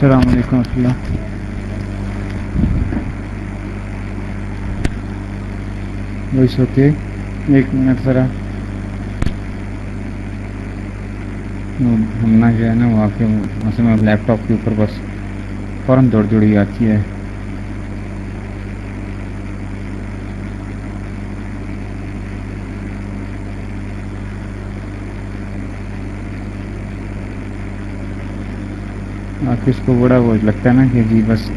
السلام علیکم ورحمۃ اللہ۔ وائس اوکے ایک منٹ ذرا۔ ہم نہ جو ہے نا وہاں پہ مثلا میں لیپ ٹاپ کے اوپر بس فوراً دوڑ دوڑی آتی ہے آپ اس کو بڑا وہ لگتا ہے نا کہ جی بس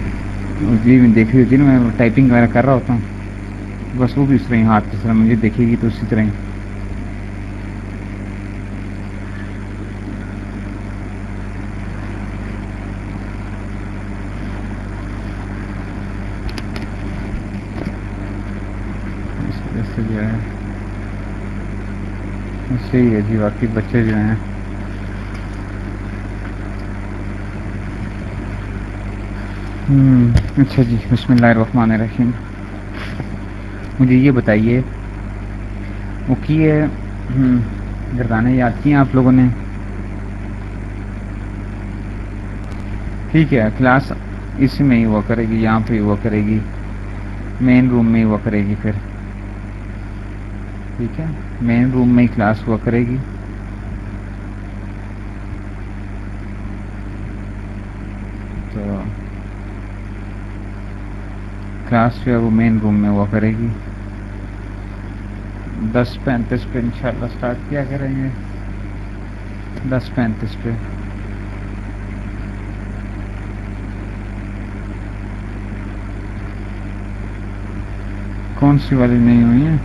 جی میں دیکھ رہی ہوتی ہے نا، میں ٹائپنگ وغیرہ کر رہا ہوتا ہوں۔ بس وہ بھی اس طرح ہی ہاتھ کی طرح مجھے دیکھے گی تو اسی طرح ہی۔ صحیح ہے جی باقی بچے جو ہیں۔ اچھا جی بسم اللہ الرحمن الرحیم۔ مجھے یہ بتائیے، وہ کی ہے گردانے یاد کیے آپ لوگوں نے؟ ٹھیک ہے، کلاس اس میں ہی ہوا کرے گی، یہاں پہ ہی ہوا کرے گی، مین روم میں ہی ہوا کرے گی پھر۔ ٹھیک ہے، مین روم میں ہی کلاس ہوا کرے گی۔ تو کلاس جو ہے وہ مین روم میں ہوا کرے گی۔ دس پینتیس پہ انشاءاللہ سٹارٹ کیا کریں گے۔ دس پینتیس پہ۔ کون سی والی نہیں ہوئی ہیں؟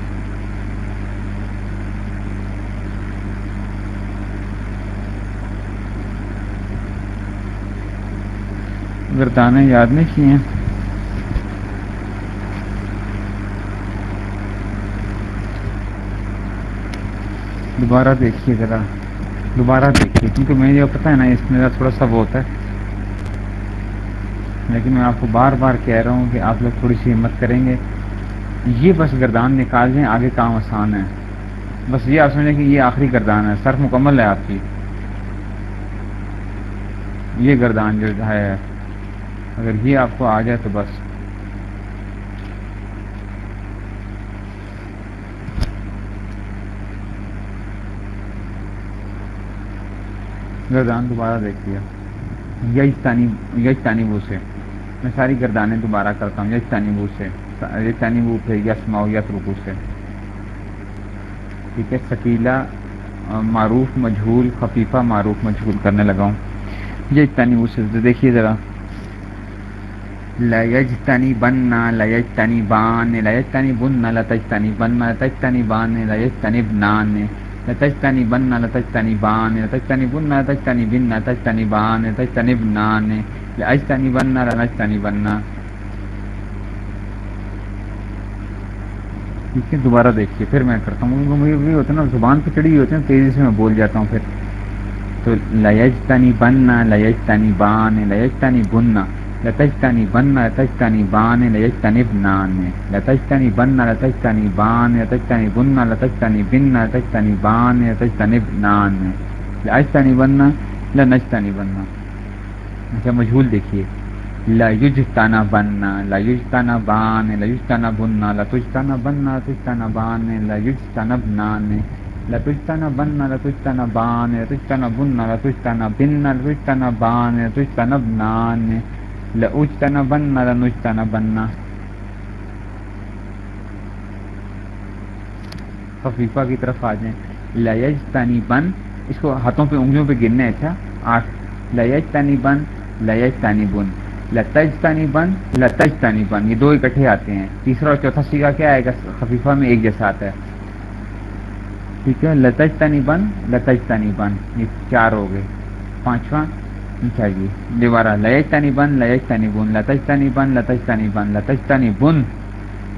گردانے یاد نہیں کیے ہیں؟ دوبارہ دیکھیے ذرا، دوبارہ دیکھیے، کیونکہ میں یہ پتہ ہے نا، اس میرا تھوڑا سا وہ ہوتا ہے۔ لیکن میں آپ کو بار بار کہہ رہا ہوں کہ آپ لوگ تھوڑی سی ہمت کریں گے۔ یہ بس گردان نکال دیں، آگے کام آسان ہے۔ بس یہ آپ سمجھیں کہ یہ آخری گردان ہے سرف مکمل ہے آپ کی۔ یہ گردان جو ہے، اگر یہ آپ کو آ جائے تو بس۔ گردان دوبارہ دیکھ لیا۔ یج تانی بو سے۔ میں ساری گردانیں دوبارہ کرتا ہوں۔ یجتانی بو سے۔ یجتانی بو پھر یس ماؤ، یس رکو سے۔ ٹھیک ہے شکیلا معروف، مجھول، خفیفہ، معروف، مجھول کرنے لگا ہوں۔ یجتانی بو سے، دیکھیے ذرا۔ لجتنی بننا لجتنی بان لج تنی بن لتج تنی بان لجتنی بنان لتجتنی بن، لتجتنی بان، لتجتنی بن لتجتنی بن، لتجتنی بان، لتجتنی بنان. لأجتنی بن، لنجتنی بننا ٹھیک ہے دوبارہ دیکھیے، پھر میں کرتا ہوں۔ مجھے بھی ہوتا ہے نا، زبان پہ چڑھی ہوئی ہوتی ہے تیزی سے میں بول جاتا ہوں پھر۔ تو لجتنی بننا لجتنی بان لجتنی بننا لتجتنی بننا لتجتنی بان لجتنی بنان لتجتنی بننا لتجتنی بان، لتجتنی بننا لتجتنی بننا لتجتنی بان، لتجتنی بنان لأجتنی بننا لنجتنی بننا اچھا مجھول دیکھیے. لا یجتنا بننا لا یجتنا بان لا یجتنا بننا لا تجتنا بننا لا تجتنا بان لا یجتنا بنان لا تجتنا بننا لا تجتنا بان لا تجتنا بننا لا تجتنا بننا لا تجتنا بان لا تجتنا بنان لأجتنا بننا لنجتنا بننا خفیفہ کی طرف آ جائیں. لجتنی بن اس کو ہاتھوں پہ انگلیوں پہ گرنا ہے اچھا؟ آٹھ. لجتنی بن لجتنی بن لتج لتجتنی بن لتج لتجتنی بن یہ دو اکٹھے آتے ہیں. تیسرا اور چوتھا سیگا کیا آئے گا خفیفہ میں ایک جیسا آتا ہے. ٹھیک ہے؟ لتج لتجتنی بن لتج لتجتنی بن یہ چار ہو گئے. پانچواں. چاہیے دوبارہ لجتنی بن لجتنی بن لتجتنی بن لتجتنی بن لتجتنی بن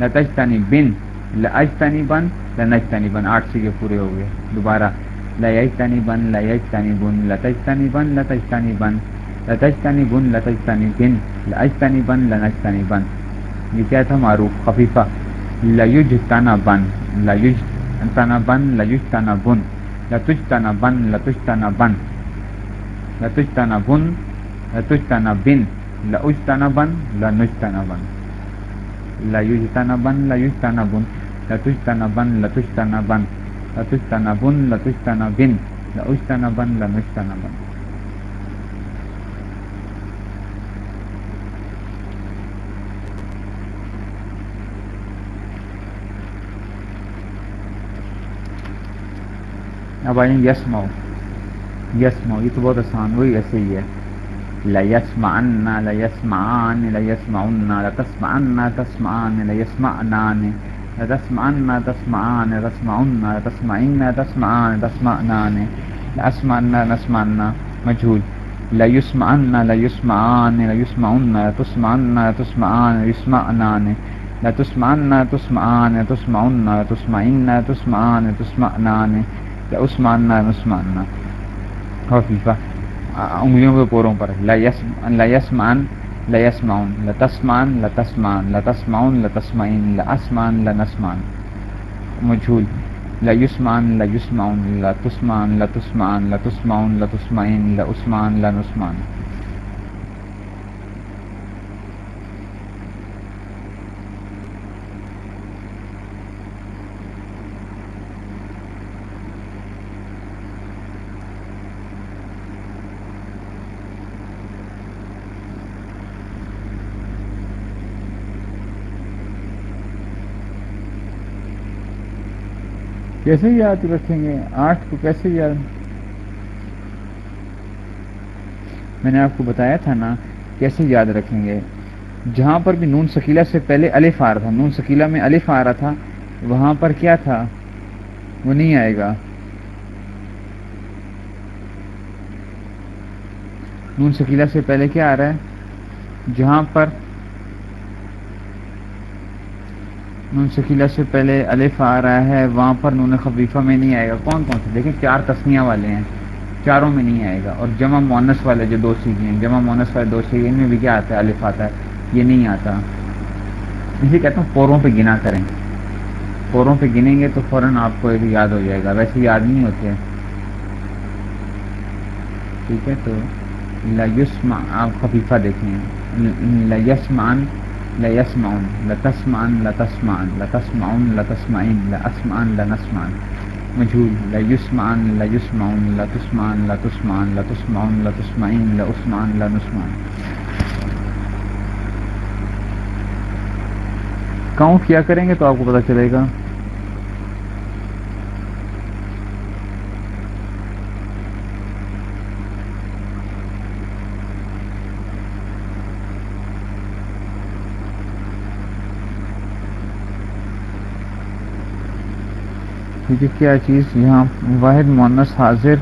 لتجتنی بن لجتنی بن لنجتنی بن آٹھ سیگے پورے ہو گئے دوبارہ لجتنی بن لجتنی بن لتجتنی بن لتجتنی بن لتجتنی بن لتجتنی بن بن لنجتنی بن یہ کیا تھا معروف خفیفہ لیجتنا بن لیجتنا بن لیجتنا بن لتجتنا بن لتجتنا بن لتجتنا بن لتجتنا بن لأجتنا بن لنجتنا بن ليجتنا بن ليجتنا بن لتجتنا بن لتجتنا بن لتجتنا بن لتجتنا بن لأجتنا بن لنجتنا بن اب آئیں یس مئو یس یہ تو بہت آسان، وہی ایسے ہی ہے۔ لسمان لسمان لسمان لتسمان تسمان لسمان تسمان تسمان تسمان تسمعن تسمان تسمعنان لأسمان نسمان مجهول لا يسمعن لا يسمعان لا يسمعن لا تسمعن لا تسمعان يسمعنان لا تسمعن تسمعان تسمعن تسمعن تسمعان تسمعنان عثمان عثمان خفیفہ انگلیوں کے پوروں پر لیسمان لیسماؤن لتسمان لتسمان لتسماؤن لتسمعین لاسمان لنسمان مجھول لیسمان لیسماؤن لتسمان لتسمان لتسماؤن لتسمعین لعثمان لنسمان کیسے یاد رکھیں گے؟ آٹھ کو کیسے یاد؟ میں نے آپ کو بتایا تھا نا، کیسے یاد رکھیں گے؟ جہاں پر بھی نون سکیلا سے پہلے الف آ رہا تھا، نون سکیلا میں الف آ رہا تھا، وہاں پر کیا تھا؟ وہ نہیں آئے گا۔ نون سکیلا سے پہلے کیا آ رہا ہے؟ جہاں پر نون شکیلہ سے پہلے الف آ رہا ہے، وہاں پر نون خفیفہ میں نہیں آئے گا۔ کون کون سے؟ دیکھیں، چار تسمیاں والے ہیں۔ چاروں میں نہیں آئے گا۔ اور جمع مونس والے جو دو سیکھے ہیں، جمع مونس والے دو سیکھے ان میں بھی کیا آتا ہے؟ الف آتا ہے۔ یہ نہیں آتا۔ اسے کہتا ہوں پوروں پہ گنا کریں۔ پوروں پہ گنیں گے تو فوراً آپ کو یاد ہو جائے گا۔ ویسے یاد نہیں ہوتے۔ ٹھیک ہے، تو لسم آپ خفیفہ دیکھیں۔ لسمان لیسمعون لتسمعن لتسمعن لتسمعن لتسمعن لأسمعن لنسمعن مجهول ليسمعن ليسمعون لتسمعن لتسمعن لتسمعن لتسمعن لأسمعن لنسمعن کاؤں کیا کریں گے تو آپ کو پتہ چلے گا؟ ٹھیک ہے کیا چیز یہاں واحد مونس حاضر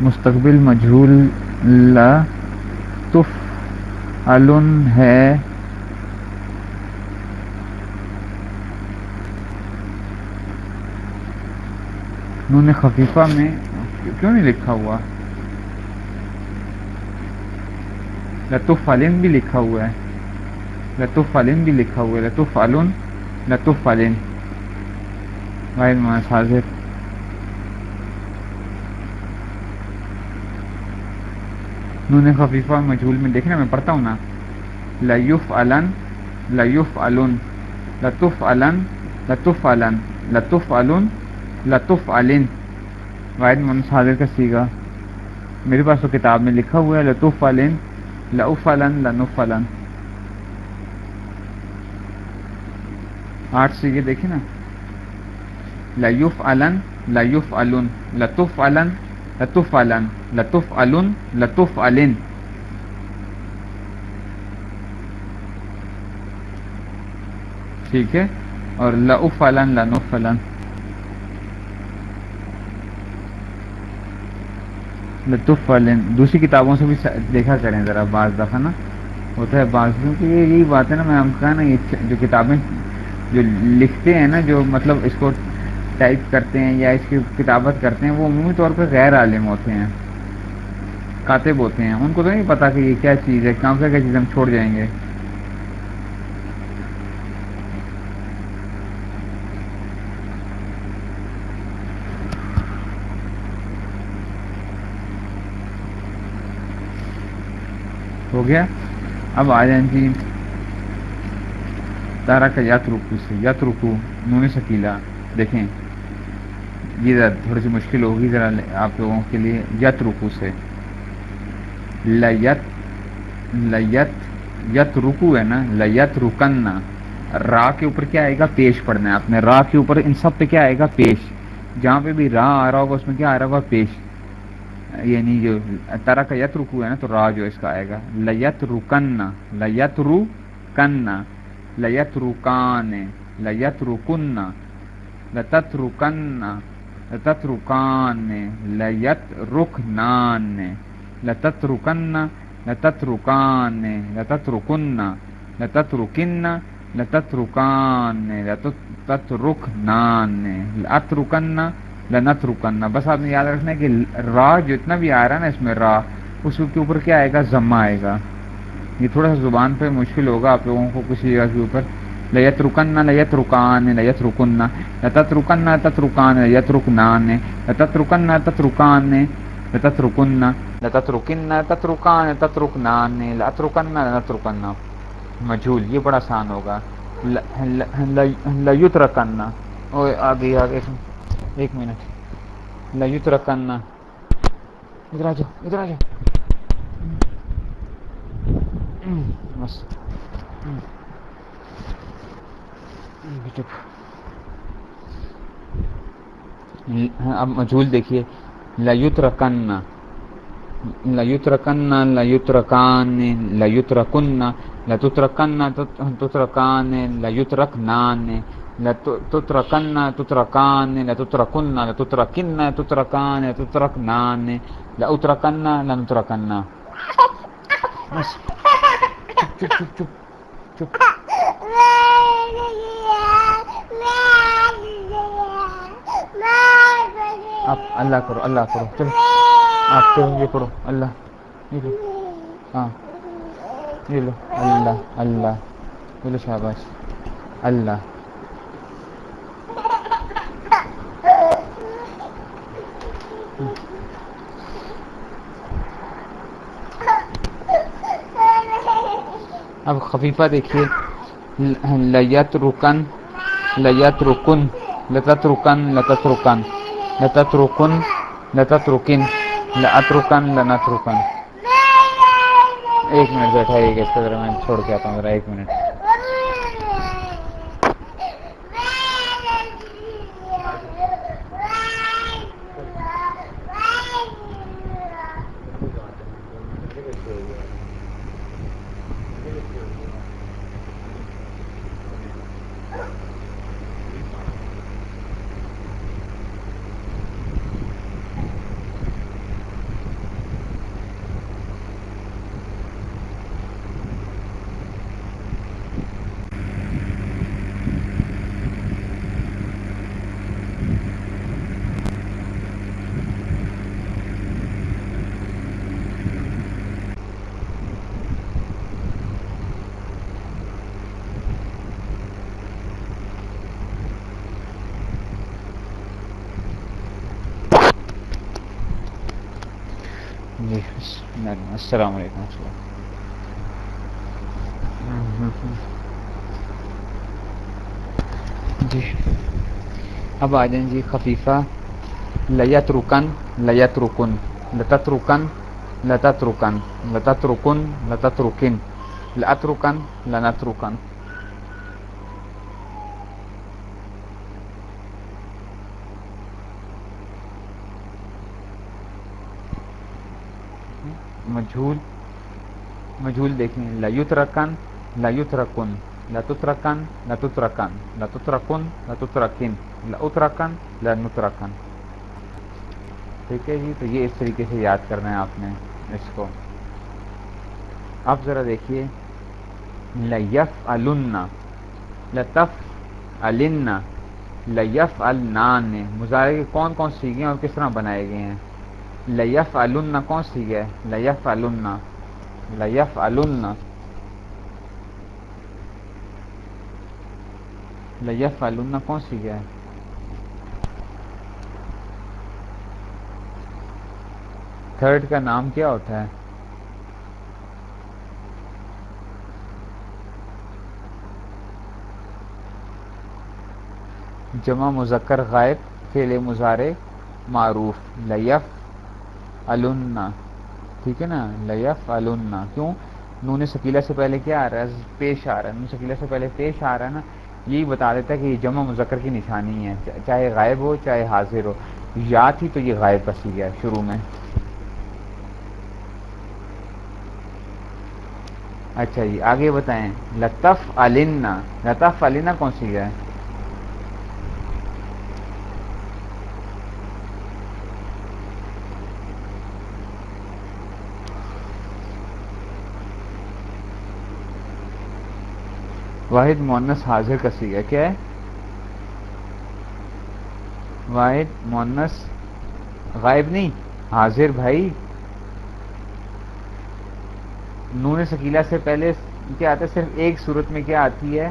مستقبل مجھول لطف علن ہے۔ انہوں نے خفیفہ میں کیوں نہیں لکھا ہوا؟ لطف علن بھی لکھا ہوا ہے۔ لطف علن بھی لکھا ہوا ہے۔ لطف علن لطف علن۔ واحد مانس حاضر۔ نون خفیفہ مجھول میں دیکھنا میں پڑھتا ہوں نا۔ لیف علن لیف علن لطف علن لطف علن لطف علن لطف علن واحد مانس حاضر کا سیگا میرے پاس تو کتاب میں لکھا ہوا ہے لطف علن لعف علن لنف علن آٹھ سیگے دیکھیں نا۔ لیف علن لیف علن لطف علن لطف علن لطف علن لطف علن ٹھیک ہے؟ اور لعف علن لنف علن لطف علن دوسری کتابوں سے بھی دیکھا کریں ذرا بعض دفعہ نا. ہوتا ہے بعض کیونکہ یہی بات ہے نا، میں ہم کہا نا، یہ جو کتابیں جو لکھتے ہیں نا، جو مطلب اس کو ٹائپ کرتے ہیں یا اس کی کتابت کرتے ہیں، وہ عمومی طور پہ غیر عالم ہوتے ہیں، کاتب ہوتے ہیں۔ ان کو تو نہیں پتا کہ یہ کیا چیز ہے، کہاں سے کیا چیز ہم چھوڑ جائیں گے۔ ہو گیا۔ اب آ جائیں جی۔ تارا کا یت رکو سے یت رکو نون شکیلا دیکھیں۔ یہ ذرا تھوڑی سی مشکل ہوگی، ذرا آپ لوگوں کے لیے یت رکو سے۔ لیت لیت یت رکو ہے نا؟ لیت رکننا را کے اوپر کیا آئے گا؟ پیش پڑھنا ہے۔ آپ نے را کے اوپر ان سب پہ کیا آئے گا؟ پیش۔ جہاں پہ بھی را آ رہا ہوگا، اس میں کیا آ رہا ہوگا؟ پیش۔ یعنی جو طرح کا یت رکو ہے نا، تو را جو اس کا آئے گا۔ لیت رکننا لیت رو کننا لیت رکان لیت رکننا لتت رکننا لتت رکان لیت رکنان لتت رکننا لتت رکان لتت رکننا لتت رکننا لتت رکان لتت رکنان لت لنت رکننا بس آپ نے یاد رکھنا ہے کہ را جو اتنا بھی آ رہا ہے نا اس میں را، اس کے اوپر کیا آئے گا؟ ضمہ آئے گا۔ یہ تھوڑا سا زبان پہ مشکل ہوگا، آپ لوگوں کو کسی جگہ کے اوپر۔ لیت رکننا لیت رکان لیت رکننا لتت رکننا تت رکان لیت رکنان لتت رکننا تت رکان لتت رکننا لتت رکننا تت رکان تت رکنان لت رکننا لنت رکننا مجھول، یہ بڑا آسان ہوگا۔ لیت رکننا آگے آگے ایک منٹ۔ لیت رکننا ادھر آ جاؤ، ادھر آ جاؤ۔ بس ہاں، اب مجھول دیکھیے۔ لیت رکننا لیت رکننا لیت رکان لیت رکننا لتت رکننا تت رکان لیت رکنان لتوت رکن تت رکان لتوت رکن لتوت لتتركن تتركان لتتركن لتتركن تتركان لتتركنان لأتركن لنتركن بس چپ چپ چپ چپ چپ. اللہ کرو اللہ کرو۔ چلو، آپ تو یہ پڑھو اللہ۔ یہ لو۔ ہاں۔ یہ لو۔ اللہ اللہ۔ یہ لو شاباش۔ اللہ۔ اب خفیفہ دیکھیے۔ لیت رکن لیت رکن لتت رکن لتت رکن لتت رکن لتت رکن لت رکن لنت رکن ایک منٹ بیٹھا ایک اس کا ذرا میں چھوڑ کے آتا ہوں ذرا ایک منٹ السلام علیکم جی. اب آ جائیں جی خفیفہ. لیت رکن لیت رکن لتت رکن لتت رکن لتت رکن لتت رکن لت رکن لنت رکن مجھول مجھول دیکھیں لیت رکن لیت رکن لتت رکن لتت رکن لتت رکن لتت رکن لت رکن لنت رکن ٹھیک ہے جی تو یہ اس طریقے سے یاد کرنا ہے آپ نے اس کو۔ اب ذرا دیکھیے۔ لیف النا لطف النا لیف النان مظاہرے کے کون کون سیکھے ہیں اور کس طرح بنائے گئے ہیں؟ لیف الن کون سی ہے؟ لیف الن لیف الن لیف الن کون سی ہے؟ تھرڈ کا نام کیا ہوتا ہے؟ جمع مذکر غائب فیل مظاہرے معروف لیف النا، ٹھیک ہے نا؟ لیف النا، کیوں؟ نون سکیلا سے پہلے کیا آ رہا ہے؟ پیش آ رہا ہے۔ نون سکیلا سے پہلے پیش آ رہا ہے نا، یہی بتا دیتا ہے کہ یہ جمع مذکر کی نشانی ہے چاہے غائب ہو، چاہے حاضر ہو۔ یا تھی تو یہ غائب پسی گیا شروع میں۔ اچھا جی آگے بتائیں۔ لطف علنا لطف علنا کون سی ہے؟ واحد مونس حاضر کا سیگا کیا ہے؟ واحد مونس غائب نہیں، حاضر بھائی۔ نون سکیلا سے پہلے کیا آتا ہے؟ صرف ایک صورت میں کیا آتی ہے؟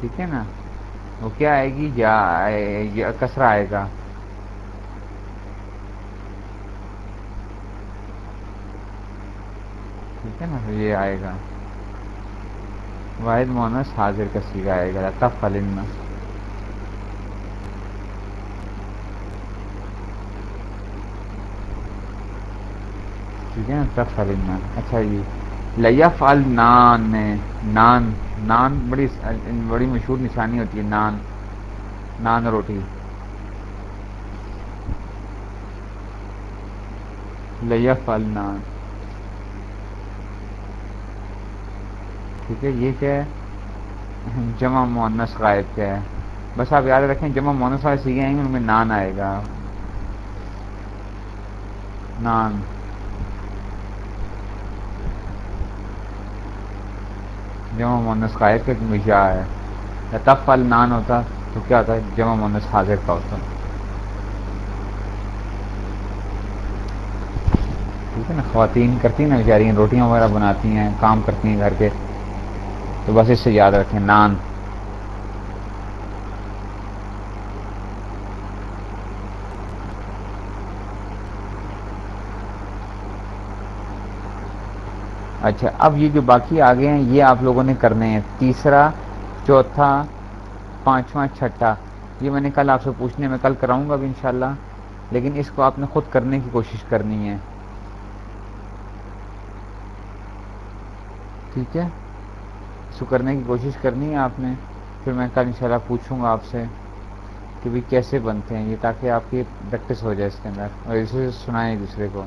ٹھیک ہے نا؟ وہ کیا آئے گی؟ یا کسرا آئے گا۔ ٹھیک ہے نا؟ یہ آئے گا۔ واحد مونس حاضر کا سیگا آئے گا۔ تب فلن ٹھیک ہے نا؟ تب فلن اچھا جی لیف ال نان میں نان نان بڑی بڑی مشہور نشانی ہوتی ہے۔ نان نان روٹی۔ لیف ال ٹھیک ہے، یہ کیا ہے جمع مونس غائب کیا ہے۔ بس آپ یاد رکھیں، جمع مونس والے سیکھے آئیں گے ان میں نان آئے گا۔ نان۔ جمع مونس غائب کا یا ہے۔ تب پل نان ہوتا تو کیا ہوتا؟ ہے جمع مونس حاضر کا ہوتا۔ ٹھیک ہے نا؟ خواتین کرتی ہیں نا بیچاری روٹیاں وغیرہ بناتی ہیں، کام کرتی ہیں گھر کے۔ تو بس اس سے یاد رکھیں، نان۔ اچھا اب یہ جو باقی آگے ہیں، یہ آپ لوگوں نے کرنے ہیں۔ تیسرا، چوتھا، پانچواں، چھٹا۔ یہ میں نے کل آپ سے پوچھنے میں کل کراؤں گا اب انشاءاللہ، لیکن اس کو آپ نے خود کرنے کی کوشش کرنی ہے۔ ٹھیک ہے؟ اس کو کرنے کی کوشش کرنی ہے آپ نے؟ پھر میں کل انشاءاللہ پوچھوں گا آپ سے کہ بھی کیسے بنتے ہیں یہ تاکہ آپ کی پریکٹس ہو جائے اس کے اندر اور اسے سنائیں ایک دوسرے کو۔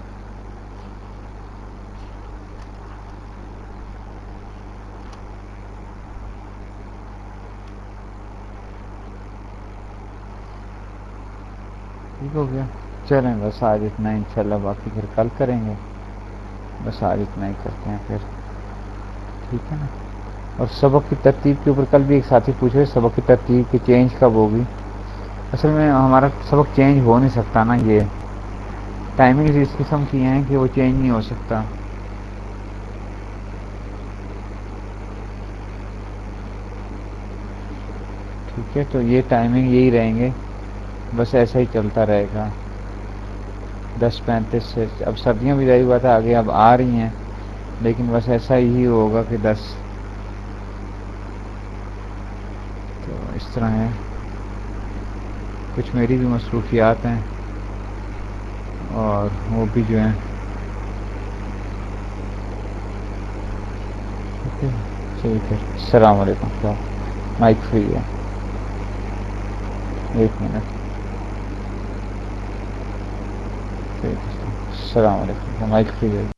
ٹھیک ہو گیا۔ چلیں بس آج اتنا ان شاء اللہ باقی پھر کل کریں گے۔ بس آج اتنا ہی کرتے ہیں پھر۔ ٹھیک ہے نا؟ اور سبق کی ترتیب کے اوپر کل بھی ایک ساتھی پوچھ رہے، سبق کی ترتیب کی چینج کب ہوگی؟ اصل میں ہمارا سبق چینج ہو نہیں سکتا نا یہ۔ ٹائمنگ اس قسم کی ہیں کہ وہ چینج نہیں ہو سکتا۔ ٹھیک ہے، تو یہ ٹائمنگ یہی رہیں گے۔ بس ایسا ہی چلتا رہے گا۔ دس پینتیس سے، اب سردیاں بھی رہی ہوا تھا، آگے اب آ رہی ہیں، لیکن بس ایسا ہی ہوگا کہ دس تو اس طرح ہے کچھ میری بھی مصروفیات ہیں اور وہ بھی جو ہیں۔ چلیے پھر۔ السلام علیکم۔ مائک فری ہے۔ ایک منٹ۔ السلام علیکم۔ مائک فری ہے۔